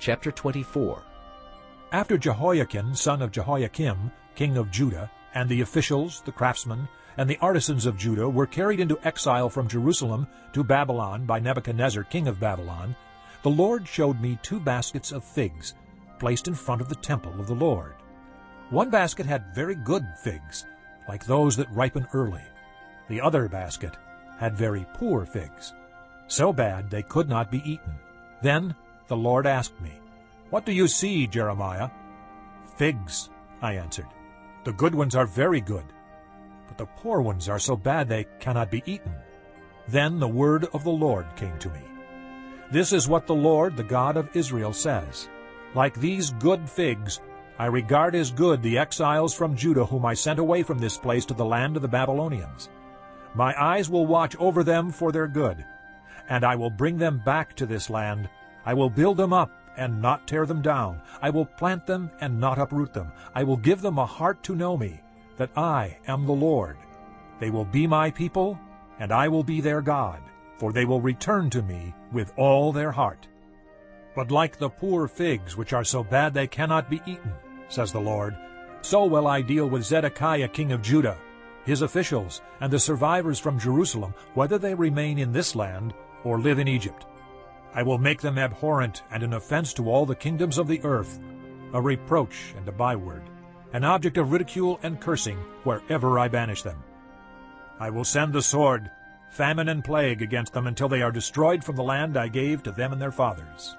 Chapter 24 After Jehoiachin, son of Jehoiakim, king of Judah, and the officials, the craftsmen, and the artisans of Judah were carried into exile from Jerusalem to Babylon by Nebuchadnezzar, king of Babylon, the Lord showed me two baskets of figs placed in front of the temple of the Lord. One basket had very good figs, like those that ripen early. The other basket had very poor figs, so bad they could not be eaten. Then the Lord asked me, What do you see, Jeremiah? Figs, I answered. The good ones are very good, but the poor ones are so bad they cannot be eaten. Then the word of the Lord came to me. This is what the Lord, the God of Israel, says. Like these good figs, I regard as good the exiles from Judah whom I sent away from this place to the land of the Babylonians. My eyes will watch over them for their good, and I will bring them back to this land. I will build them up and not tear them down. I will plant them and not uproot them. I will give them a heart to know me, that I am the Lord. They will be my people, and I will be their God, for they will return to me with all their heart. But like the poor figs, which are so bad they cannot be eaten, says the Lord, so will I deal with Zedekiah king of Judah, his officials, and the survivors from Jerusalem, whether they remain in this land or live in Egypt. I will make them abhorrent and an offense to all the kingdoms of the earth, a reproach and a byword, an object of ridicule and cursing wherever I banish them. I will send the sword, famine and plague against them until they are destroyed from the land I gave to them and their fathers.